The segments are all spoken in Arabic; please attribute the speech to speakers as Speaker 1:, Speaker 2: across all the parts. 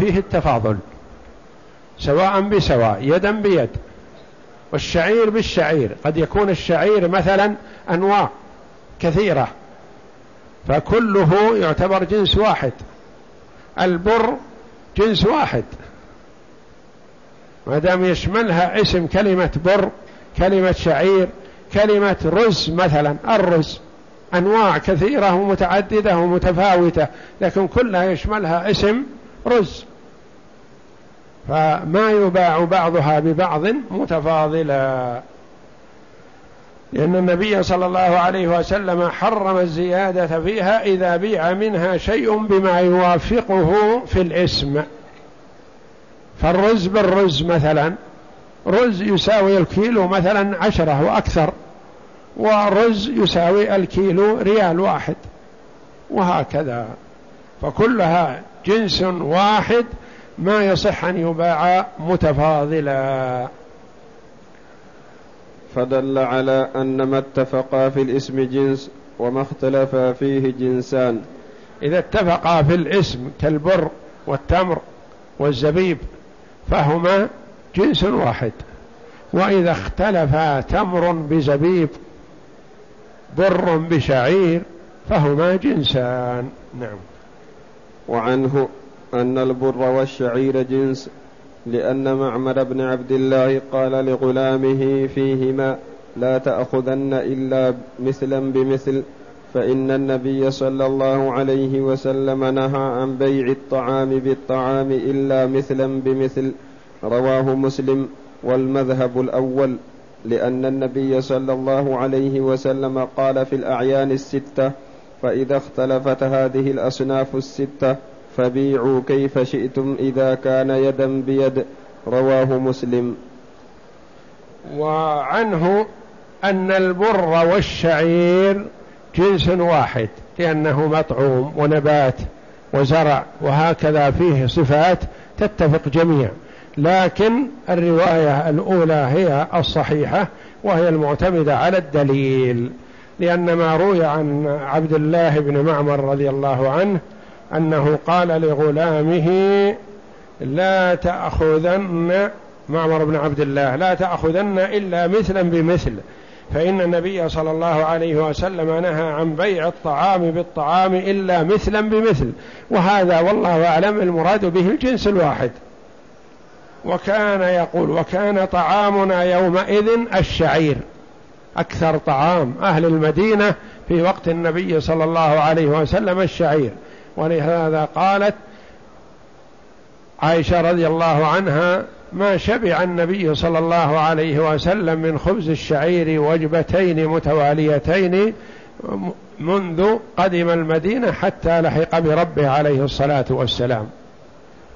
Speaker 1: فيه التفاضل سواء بسواء يدا بيد. والشعير بالشعير قد يكون الشعير مثلا أنواع كثيرة فكله يعتبر جنس واحد. البر جنس واحد. ما دام يشملها اسم كلمة بر كلمة شعير كلمة رز مثلا الرز أنواع كثيرة ومتعددة ومتفاوتة لكن كلها يشملها اسم رز. فما يباع بعضها ببعض متفاضلا. لأن النبي صلى الله عليه وسلم حرم الزيادة فيها إذا بيع منها شيء بما يوافقه في الاسم. فالرز بالرز مثلا رز يساوي الكيلو مثلا عشرة وأكثر ورز يساوي الكيلو ريال واحد وهكذا. فكلها جنس واحد ما يصح أن يباع متفاضلا.
Speaker 2: فدل على أن ما اتفقا في الاسم جنس وما اختلفا فيه جنسان.
Speaker 1: إذا اتفقا في الاسم كالبر والتمر والزبيب فهما جنس واحد. وإذا اختلفا تمر بزبيب بر بشعير فهما جنسان. نعم.
Speaker 2: وعنه أن البر والشعير جنس لأن معمر بن عبد الله قال لغلامه فيهما لا تأخذن إلا مثلا بمثل فإن النبي صلى الله عليه وسلم نهى عن بيع الطعام بالطعام إلا مثلا بمثل رواه مسلم والمذهب الأول لأن النبي صلى الله عليه وسلم قال في الأعيان الستة فإذا اختلفت هذه الأصناف الستة فبيعوا كيف شئتم إذا كان يدا بيد. رواه مسلم.
Speaker 1: وعنه أن البر والشعير جنس واحد لأنه مطعوم ونبات وزرع وهكذا فيه صفات تتفق جميع. لكن الرواية الأولى هي الصحيحة وهي المعتمدة على الدليل لأن ما روي عن عبد الله بن معمر رضي الله عنه أنه قال لغلامه لا تأخذن معمر بن عبد الله لا تأخذن إلا مثلا بمثل فإن النبي صلى الله عليه وسلم نهى عن بيع الطعام بالطعام إلا مثلا بمثل وهذا والله أعلم المراد به الجنس الواحد. وكان يقول وكان طعامنا يومئذ الشعير أكثر طعام أهل المدينة في وقت النبي صلى الله عليه وسلم الشعير. ولهذا قالت عائشة رضي الله عنها ما شبع النبي صلى الله عليه وسلم من خبز الشعير وجبتين متواليتين منذ قدم المدينة حتى لحق بربه عليه الصلاة والسلام.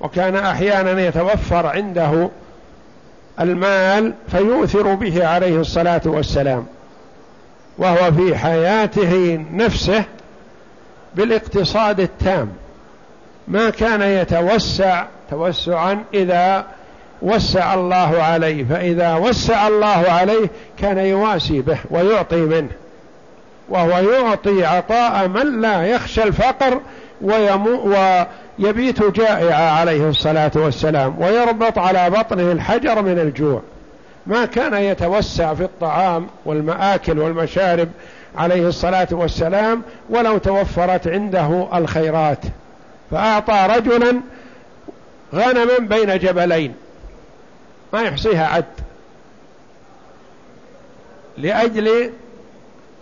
Speaker 1: وكان أحيانا يتوفر عنده المال فيؤثر به عليه الصلاة والسلام. وهو في حياته نفسه بالاقتصاد التام. ما كان يتوسع توسعا إذا وسع الله عليه فإذا وسع الله عليه كان يواسي به ويعطي منه وهو يعطي عطاء من لا يخشى الفقر ويمو ويبيت جائعا عليه الصلاة والسلام ويربط على بطنه الحجر من الجوع. ما كان يتوسع في الطعام والمآكل والمشارب عليه الصلاة والسلام ولو توفرت عنده الخيرات. فأعطى رجلا غنما بين جبلين. ما يحصيها عد. لأجل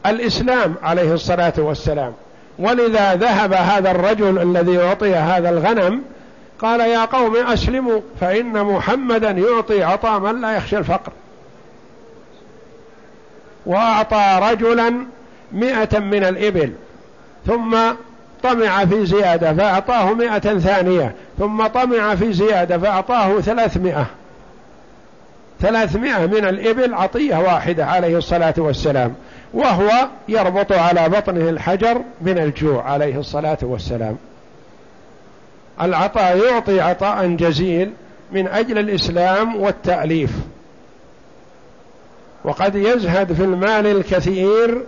Speaker 1: الإسلام عليه الصلاة والسلام. ولذا ذهب هذا الرجل الذي أعطي هذا الغنم قال يا قوم أسلموا فإن محمدا يعطي عطاء من لا يخشى الفقر. وأعطى رجلا مئة من الإبل ثم طمع في زيادة فأعطاه مئة ثانية ثم طمع في زيادة فأعطاه ثلاثمائة. ثلاثمائة من الإبل عطية واحدة عليه الصلاة والسلام وهو يربط على بطنه الحجر من الجوع عليه الصلاة والسلام. العطاء يعطي عطاء جزيل من أجل الإسلام والتأليف. وقد يزهد في المال الكثير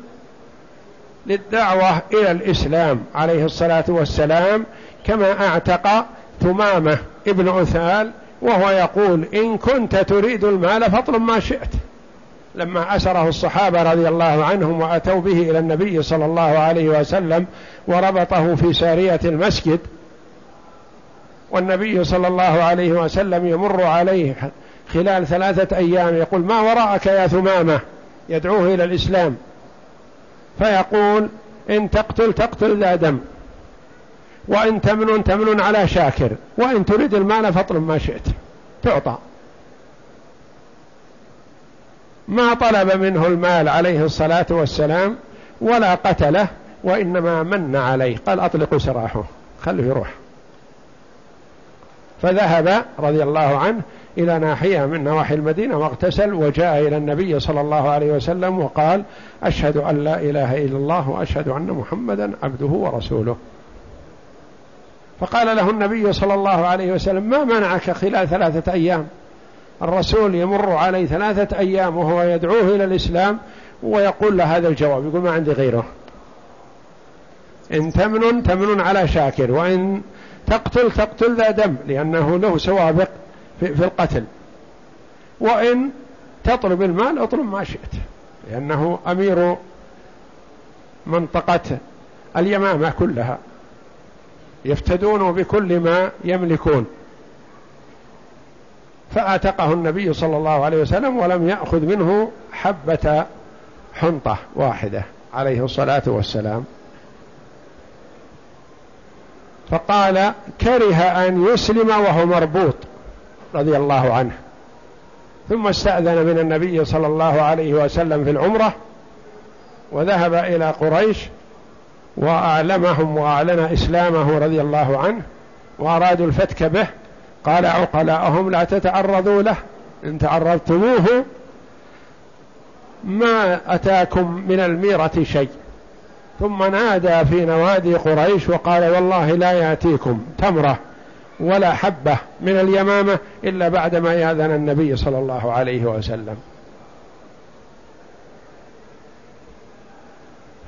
Speaker 1: للدعوة إلى الإسلام عليه الصلاة والسلام كما أعتق ثمامة ابن عثال وهو يقول إن كنت تريد المال فاطلب ما شئت. لما أسره الصحابة رضي الله عنهم وأتوا به إلى النبي صلى الله عليه وسلم وربطه في سارية المسجد والنبي صلى الله عليه وسلم يمر عليه خلال ثلاثة أيام يقول ما وراءك يا ثمامة؟ يدعوه إلى الإسلام. فيقول إن تقتل تقتل ذا دم. وإن تمن تمن على شاكر. وإن تريد المال فاطلب ما شئت. تعطى. ما طلب منه المال عليه الصلاة والسلام ولا قتله وإنما من عليه. قال أطلقوا سراحه. خليه يروح. فذهب رضي الله عنه إلى ناحية من نواحي المدينة واغتسل وجاء إلى النبي صلى الله عليه وسلم وقال أشهد أن لا إله إلا الله وأشهد أن محمدا عبده ورسوله. فقال له النبي صلى الله عليه وسلم ما منعك خلال ثلاثة أيام؟ الرسول يمر عليه ثلاثة أيام وهو يدعوه إلى الإسلام ويقول له هذا الجواب يقول ما عندي غيره. إن تمن تمن على شاكر وإن تقتل تقتل ذا دم لأنه له سوابق في, في القتل. وإن تطلب المال اطلب ما شئت لأنه أمير منطقة اليمامة كلها يفتدون بكل ما يملكون. فأعتقه النبي صلى الله عليه وسلم ولم يأخذ منه حبة حنطة واحدة عليه الصلاة والسلام. فقال كره أن يسلم وهو مربوط. رضي الله عنه. ثم استأذن من النبي صلى الله عليه وسلم في العمرة وذهب إلى قريش وأعلمهم وأعلن إسلامه رضي الله عنه وأرادوا الفتك به. قال عقلاءهم لا تتعرضوا له إن تعرضتموه ما أتاكم من الميرة شيء. ثم نادى في نوادي قريش وقال والله لا يأتيكم تمرة. ولا حبة من اليمامة إلا بعدما يأذن النبي صلى الله عليه وسلم.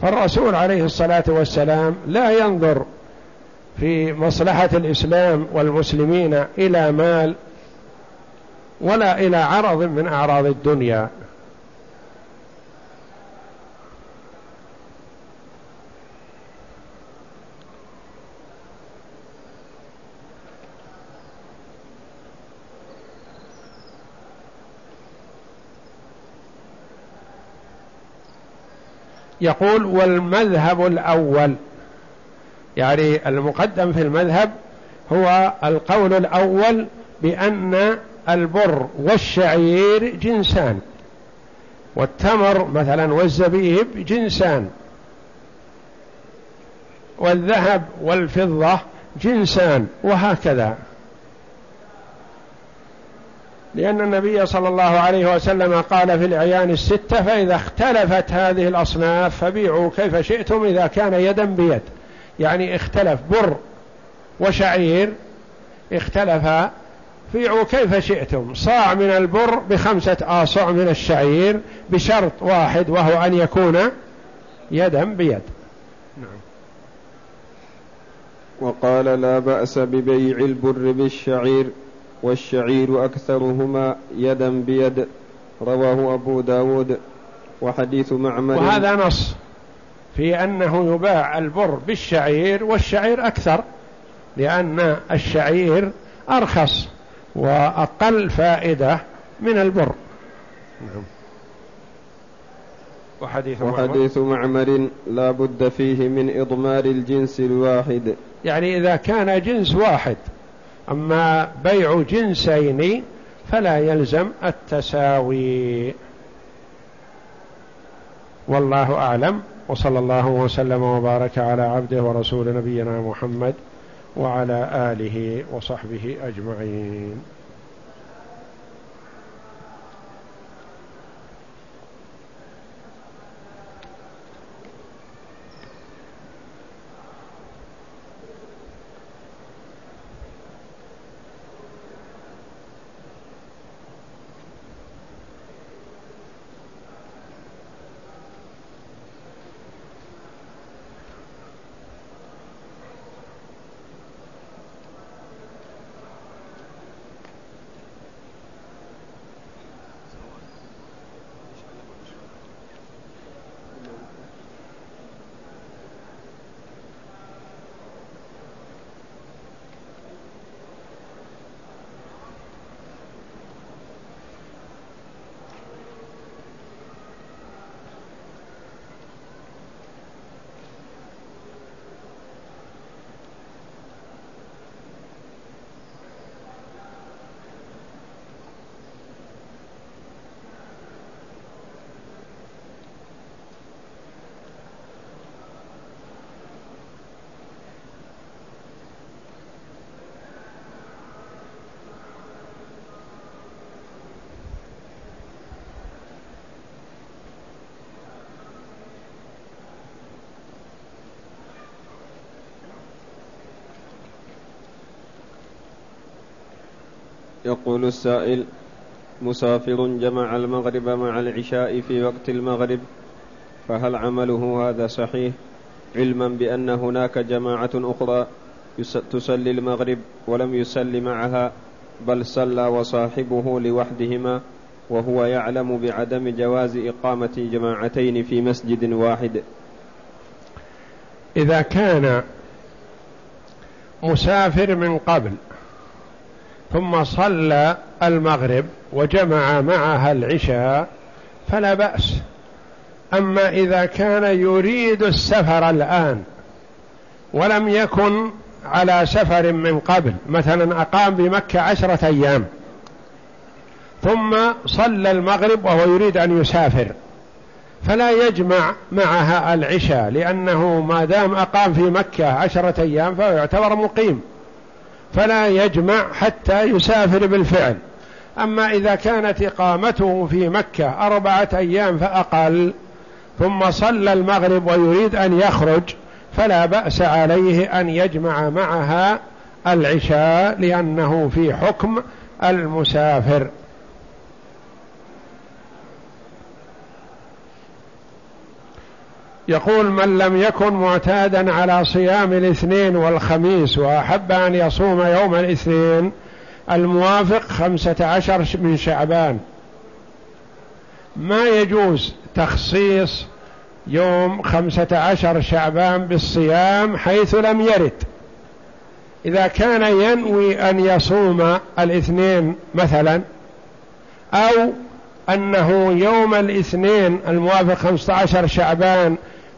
Speaker 1: فالرسول عليه الصلاة والسلام لا ينظر في مصلحة الإسلام والمسلمين إلى مال ولا إلى عرض من أعراض الدنيا. يقول والمذهب الأول. يعني المقدم في المذهب هو القول الأول بأن البر والشعير جنسان والتمر مثلا والزبيب جنسان والذهب والفضة جنسان وهكذا. لأن النبي صلى الله عليه وسلم قال في الأعيان الستة فإذا اختلفت هذه الأصناف فبيعوا كيف شئتم إذا كان يدا بيد. يعني اختلف بر وشعير اختلفا بيعوا كيف شئتم. صاع من البر بخمسة آصع من الشعير بشرط واحد وهو أن يكون يدا بيد. نعم.
Speaker 2: وقال لا بأس ببيع البر بالشعير. والشعير أكثرهما يدا بيد رواه أبو داود وحديث معمر.
Speaker 1: وهذا نص في أنه يباع البر بالشعير والشعير أكثر لأن الشعير أرخص وأقل فائدة من البر. نعم.
Speaker 2: وحديث, وحديث معمر لا بد فيه من إضمار الجنس الواحد.
Speaker 1: يعني إذا كان جنس واحد أما بيع جنسين فلا يلزم التساوي. والله أعلم. وصلى الله وسلم وبارك على عبده ورسول نبينا محمد وعلى آله وصحبه أجمعين.
Speaker 2: يقول السائل مسافر جمع المغرب مع العشاء في وقت المغرب فهل عمله هذا صحيح؟ علما بأن هناك جماعة أخرى تسلي المغرب ولم يسل معها بل صلى وصاحبه لوحدهما وهو يعلم بعدم جواز إقامة جماعتين في مسجد واحد.
Speaker 1: إذا كان مسافر من قبل ثم صلى المغرب وجمع معها العشاء فلا بأس. أما إذا كان يريد السفر الآن ولم يكن على سفر من قبل مثلا أقام بمكة عشرة أيام ثم صلى المغرب وهو يريد أن يسافر فلا يجمع معها العشاء لأنه ما دام أقام في مكة عشرة أيام فهو يعتبر مقيم. فلا يجمع حتى يسافر بالفعل. أما إذا كانت إقامته في مكة أربعة أيام فأقل ثم صلى المغرب ويريد أن يخرج فلا بأس عليه أن يجمع معها العشاء لأنه في حكم المسافر. يقول من لم يكن معتادا على صيام الاثنين والخميس وأحب أن يصوم يوم الاثنين الموافق خمسة عشر من شعبان. ما يجوز تخصيص يوم خمسة عشر شعبان بالصيام حيث لم يرد. إذا كان ينوي أن يصوم الاثنين مثلا أو أنه يوم الاثنين الموافق خمسة عشر شعبان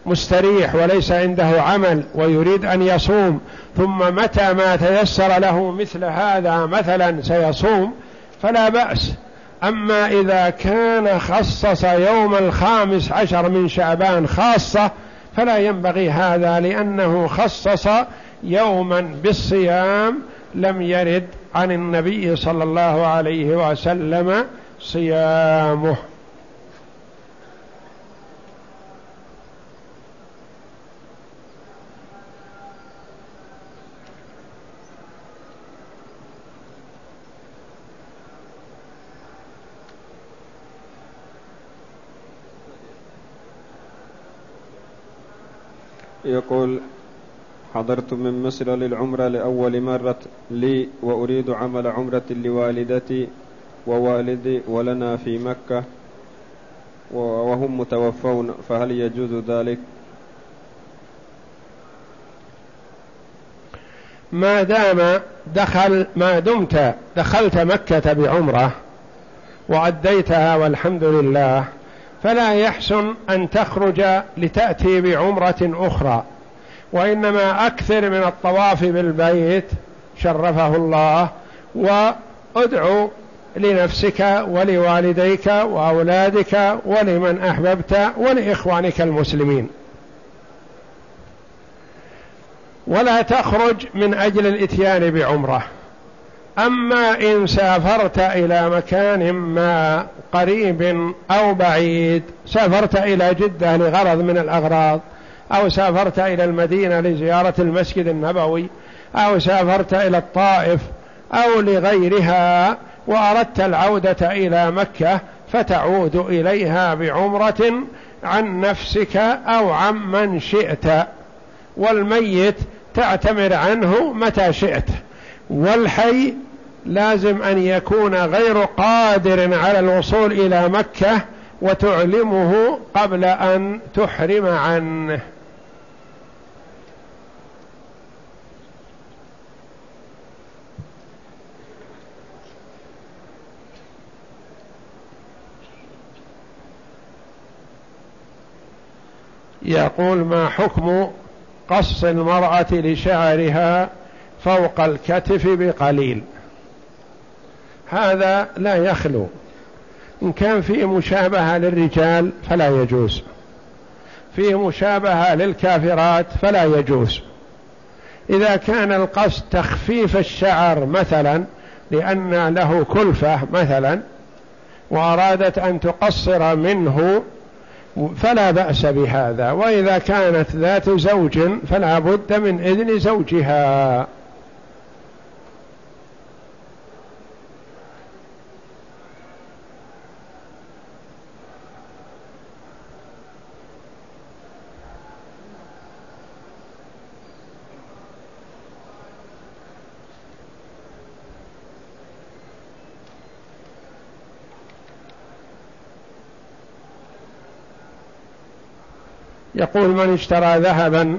Speaker 1: مستريح وليس عنده عمل ويريد أن يصوم ثم متى ما تيسر له مثل هذا مثلا سيصوم فلا بأس. أما إذا كان خصص يوم الخامس عشر من شعبان خاصة فلا ينبغي هذا لأنه خصص يوما بالصيام لم يرد عن النبي صلى الله عليه وسلم صيامه.
Speaker 2: يقول حضرت من مصر للعمرة لأول مرة لي وأريد عمل عمرة لوالدتي ووالدي ولنا في مكة وهم متوفون فهل يجوز ذلك؟
Speaker 1: ما دام دخل ما دمت دخلت مكة بعمرة وأديتها والحمد لله فلا يحسن أن تخرج لتأتي بعمرة أخرى وإنما أكثر من الطواف بالبيت شرفه الله وأدعو لنفسك ولوالديك وأولادك ولمن أحببت ولإخوانك المسلمين. ولا تخرج من أجل الإتيان بعمرة. أما إن سافرت إلى مكان ما قريب أو بعيد سافرت إلى جدة لغرض من الأغراض أو سافرت إلى المدينة لزيارة المسجد النبوي أو سافرت إلى الطائف أو لغيرها وأردت العودة إلى مكة فتعود إليها بعمرة عن نفسك أو عن من شئت. والميت تعتمر عنه متى شئت. والحي لازم أن يكون غير قادر على الوصول إلى مكة وتعلمه قبل أن تحرم عنه. يقول ما حكم قص المرأة لشعرها فوق الكتف بقليل؟ هذا لا يخلو. إن كان فيه مشابهة للرجال فلا يجوز. فيه مشابهة للكافرات فلا يجوز. إذا كان القصد تخفيف الشعر مثلا لأن له كلفة مثلا وأرادت أن تقصر منه فلا بأس بهذا. وإذا كانت ذات زوج فلا بد من إذن زوجها. يقول من اشترى ذهبا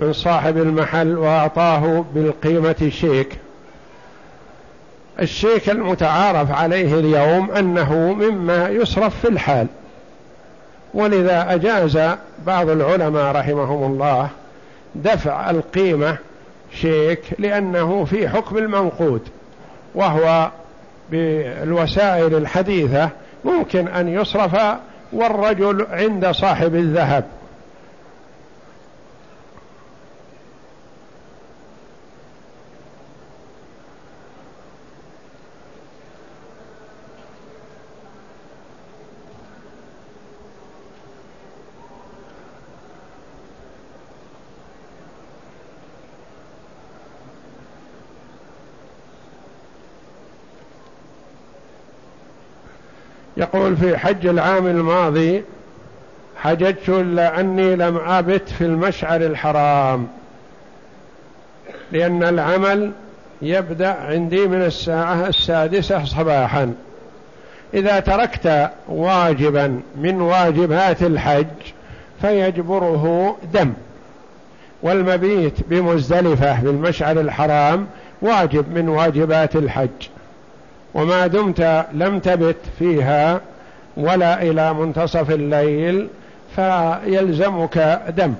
Speaker 1: من صاحب المحل وأعطاه بالقيمة شيك. الشيك المتعارف عليه اليوم أنه مما يصرف في الحال. ولذا أجاز بعض العلماء رحمهم الله دفع القيمة شيك لأنه في حكم المنقود وهو بالوسائل الحديثة ممكن أن يصرف والرجل عند صاحب الذهب. يقول في حج العام الماضي حججت إلا أني لم أبت في المشعر الحرام لأن العمل يبدأ عندي من الساعة السادسة صباحا. إذا تركت واجبا من واجبات الحج فيجبره دم والمبيت بمزدلفة بالمشعر الحرام واجب من واجبات الحج. وما دمت لم تبت فيها ولا إلى منتصف الليل فيلزمك دم.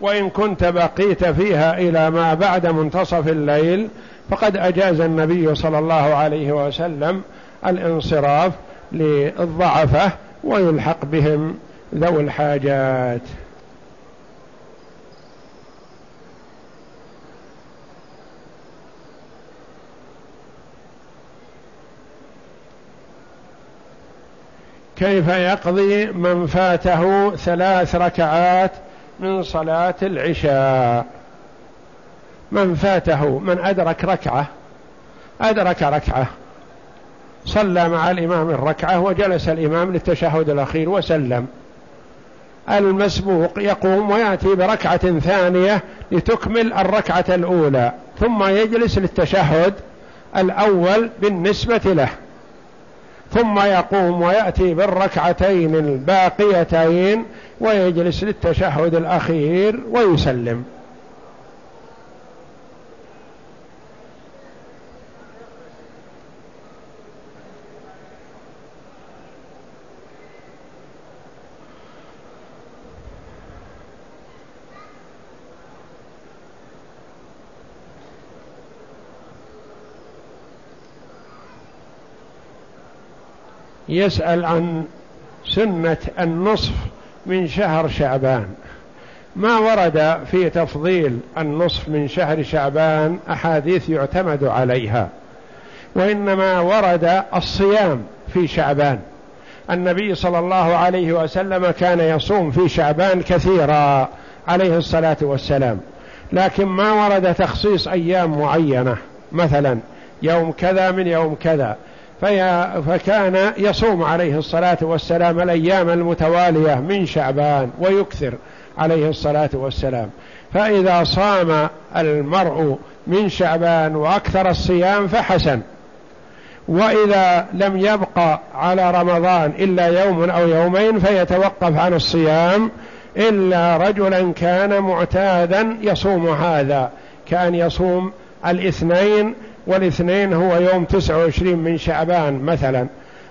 Speaker 1: وإن كنت بقيت فيها إلى ما بعد منتصف الليل فقد أجاز النبي صلى الله عليه وسلم الانصراف للضعفة ويلحق بهم ذوي الحاجات. كيف يقضي من فاته ثلاث ركعات من صلاة العشاء؟ من فاته من أدرك ركعة أدرك ركعة. صلى مع الإمام الركعة وجلس الإمام للتشهد الأخير وسلم. المسبوق يقوم ويأتي بركعة ثانية لتكمل الركعة الأولى ثم يجلس للتشهد الأول بالنسبة له. ثم يقوم ويأتي بالركعتين الباقيتين ويجلس للتشهد الأخير ويسلم. يسأل عن سنة النصف من شهر شعبان. ما ورد في تفضيل النصف من شهر شعبان أحاديث يعتمد عليها وإنما ورد الصيام في شعبان. النبي صلى الله عليه وسلم كان يصوم في شعبان كثيرا عليه الصلاة والسلام. لكن ما ورد تخصيص أيام معينة مثلا يوم كذا من يوم كذا. فكان يصوم عليه الصلاة والسلام الأيام المتوالية من شعبان ويكثر عليه الصلاة والسلام. فإذا صام المرء من شعبان وأكثر الصيام فحسن. وإذا لم يبقى على رمضان إلا يوم أو يومين فيتوقف عن الصيام إلا رجلا كان معتادا يصوم هذا كان يصوم الاثنين والاثنين هو يوم تسعة وعشرين من شعبان مثلا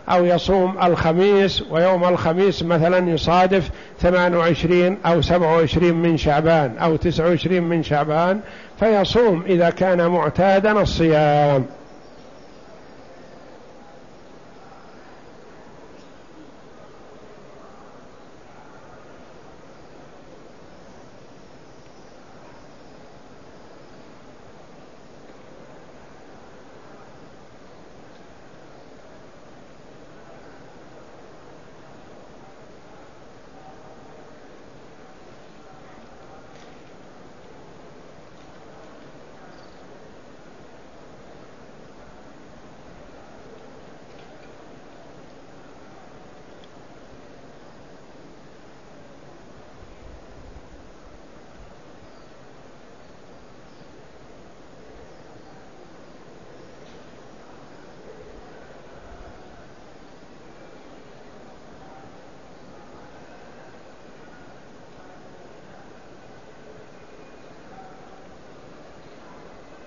Speaker 1: أو يصوم الخميس ويوم الخميس مثلا يصادف ثمان وعشرين أو سبع وعشرين من شعبان أو تسع وعشرين من شعبان فيصوم إذا كان معتادا الصيام.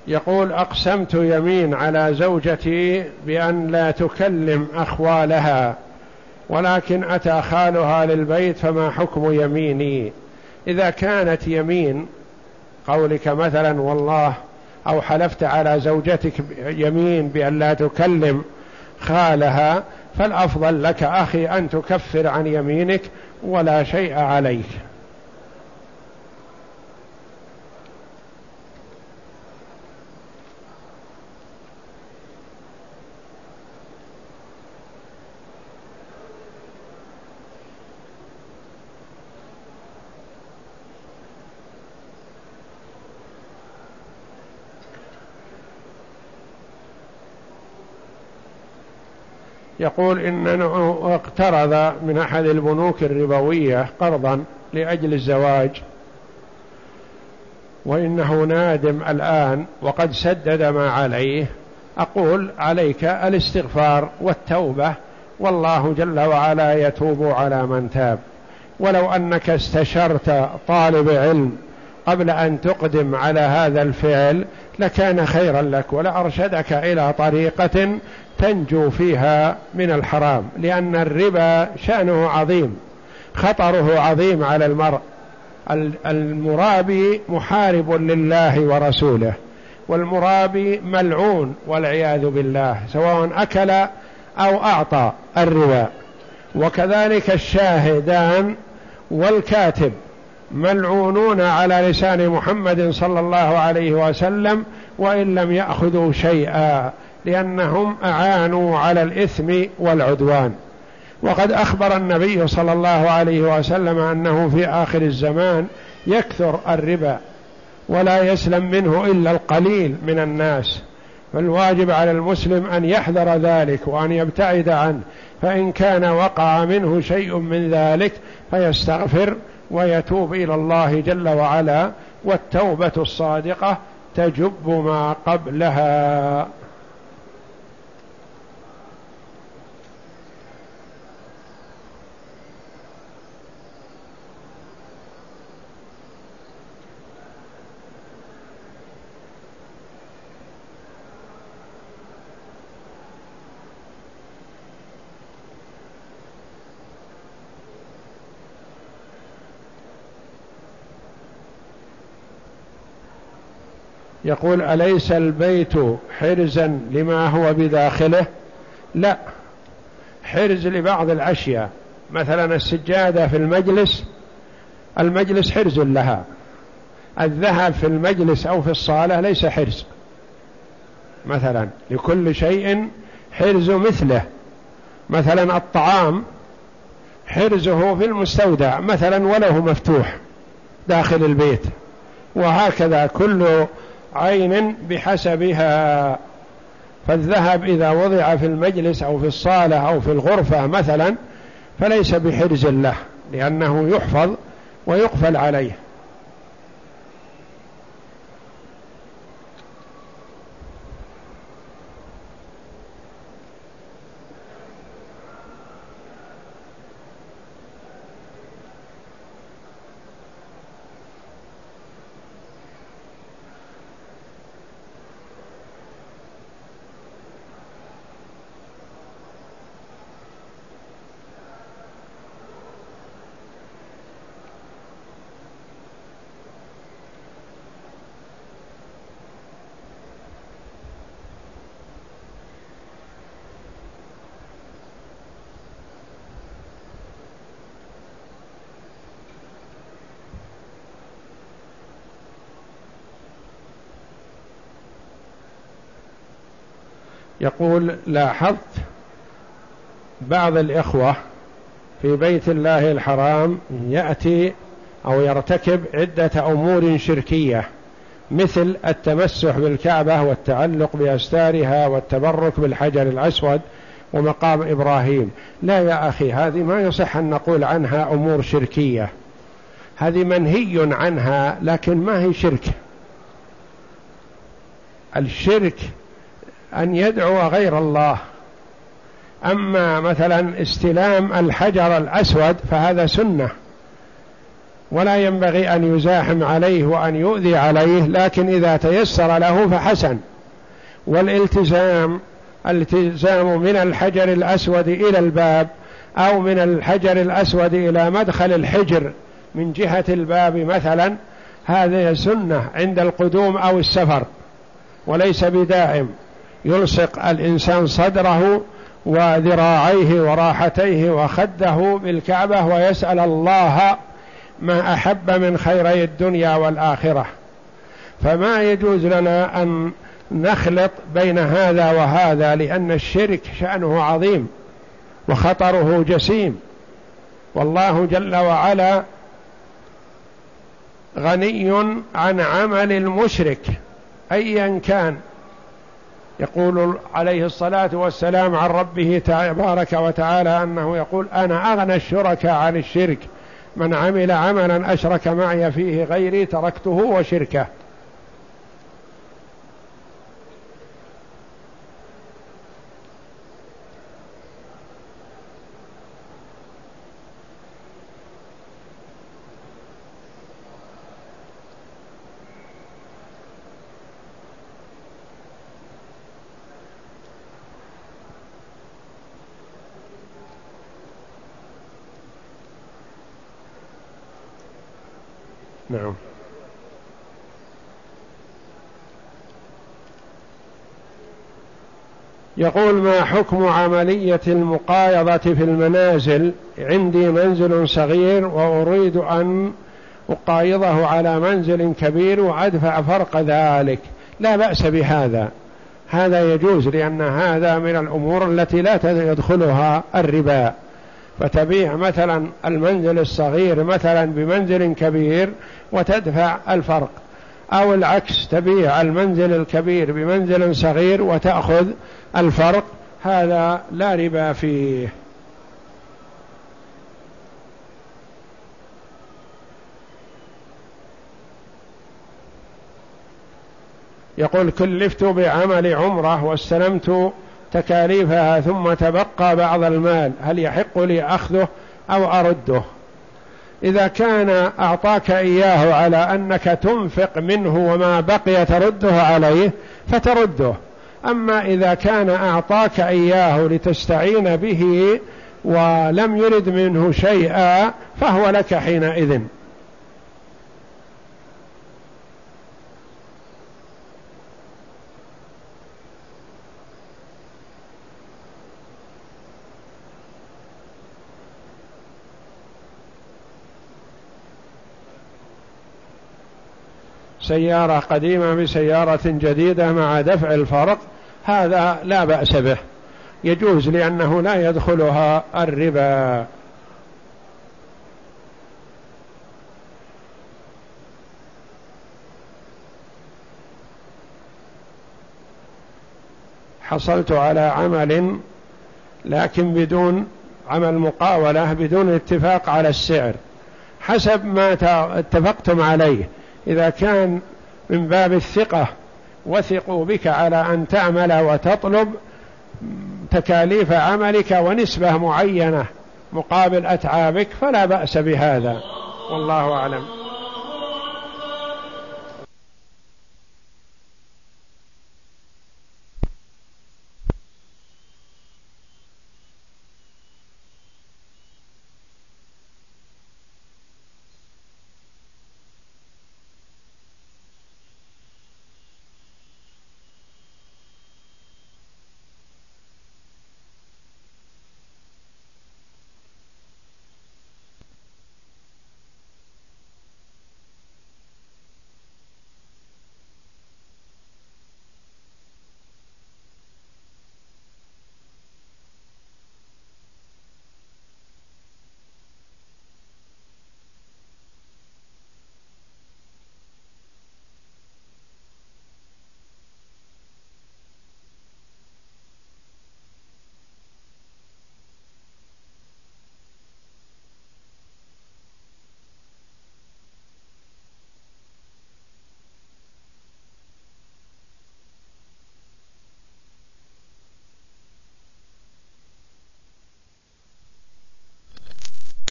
Speaker 1: يقول أقسمت يمين على زوجتي بأن لا تكلم أخوالها ولكن أتى خالها للبيت فما حكم يميني؟ إذا كانت يمين قولك مثلا والله أو حلفت على زوجتك يمين بأن لا تكلم خالها فالأفضل لك أخي أن تكفر عن يمينك ولا شيء عليك. يقول إنه اقترض من أحد البنوك الربوية قرضا لأجل الزواج وإنه نادم الآن وقد سدد ما عليه. أقول عليك الاستغفار والتوبة والله جل وعلا يتوب على من تاب. ولو أنك استشرت طالب علم قبل أن تقدم على هذا الفعل لكان خيرا لك ولأرشدك إلى طريقة تنجو فيها من الحرام لأن الربا شأنه عظيم خطره عظيم على المرء. المرابي محارب لله ورسوله والمرابي ملعون والعياذ بالله سواء أكل أو أعطى الربا. وكذلك الشاهدان والكاتب. ملعونون على لسان محمد صلى الله عليه وسلم وإن لم يأخذوا شيئا لأنهم أعانوا على الإثم والعدوان. وقد أخبر النبي صلى الله عليه وسلم أنه في آخر الزمان يكثر الربا ولا يسلم منه إلا القليل من الناس. فالواجب على المسلم أن يحذر ذلك وأن يبتعد عنه فإن كان وقع منه شيء من ذلك فيستغفر ويتوب إلى الله جل وعلا والتوبة الصادقة تجب ما قبلها. يقول أليس البيت حرزا لما هو بداخله؟ لا حرز لبعض الأشياء مثلا السجادة في المجلس المجلس حرز لها. الذهب في المجلس أو في الصالة ليس حرز. مثلا لكل شيء حرز مثله. مثلا الطعام حرزه في المستودع مثلا وله مفتوح داخل البيت. وهكذا كل عين بحسبها فالذهب إذا وضع في المجلس أو في الصالة أو في الغرفة مثلا فليس بحرز له لأنه يحفظ ويقفل عليه. يقول لاحظت بعض الإخوة في بيت الله الحرام يأتي أو يرتكب عدة أمور شركية مثل التمسح بالكعبة والتعلق بأستارها والتبرك بالحجر الأسود ومقام إبراهيم. لا يا أخي هذه ما يصح أن نقول عنها أمور شركية. هذه منهي عنها لكن ما هي شرك؟ الشرك أن يدعو غير الله. أما مثلا استلام الحجر الأسود فهذا سنة. ولا ينبغي أن يزاحم عليه وأن يؤذي عليه لكن إذا تيسر له فحسن. والالتزام الالتزام من الحجر الأسود إلى الباب أو من الحجر الأسود إلى مدخل الحجر من جهة الباب مثلا هذه سنة عند القدوم أو السفر وليس بدائم يلصق الإنسان صدره وذراعيه وراحتيه وخده بالكعبة ويسأل الله ما أحب من خيري الدنيا والآخرة. فما يجوز لنا أن نخلط بين هذا وهذا لأن الشرك شأنه عظيم وخطره جسيم. والله جل وعلا غني عن عمل المشرك ايا كان. يقول عليه الصلاة والسلام عن ربه تبارك وتعالى أنه يقول أنا أغنى الشركاء عن الشرك. من عمل عملا أشرك معي فيه غيري تركته وشركه نعم يقول ما حكم عملية المقايضة في المنازل؟ عندي منزل صغير وأريد أن أقايضه على منزل كبير وأدفع فرق ذلك. لا بأس بهذا. هذا يجوز لأن هذا من الأمور التي لا يدخلها الربا. فتبيع مثلا المنزل الصغير مثلا بمنزل كبير وتدفع الفرق. أو العكس تبيع المنزل الكبير بمنزل صغير وتأخذ الفرق هذا لا ربا فيه. يقول كلفت بعمل عمرة واستلمت تكاليفها ثم تبقى بعض المال هل يحق لي أخذه أو أرده؟ إذا كان أعطاك إياه على أنك تنفق منه وما بقي ترده عليه فترده. أما إذا كان أعطاك إياه لتستعين به ولم يرد منه شيئا فهو لك حينئذ. سيارة قديمة بسيارة جديدة مع دفع الفرق. هذا لا بأس به. يجوز لأنه لا يدخلها الربا. حصلت على عمل لكن بدون عمل مقاولة بدون اتفاق على السعر. حسب ما اتفقتم عليه. إذا كان من باب الثقة وثقوا بك على أن تعمل وتطلب تكاليف عملك ونسبة معينة مقابل أتعابك فلا بأس بهذا. والله أعلم.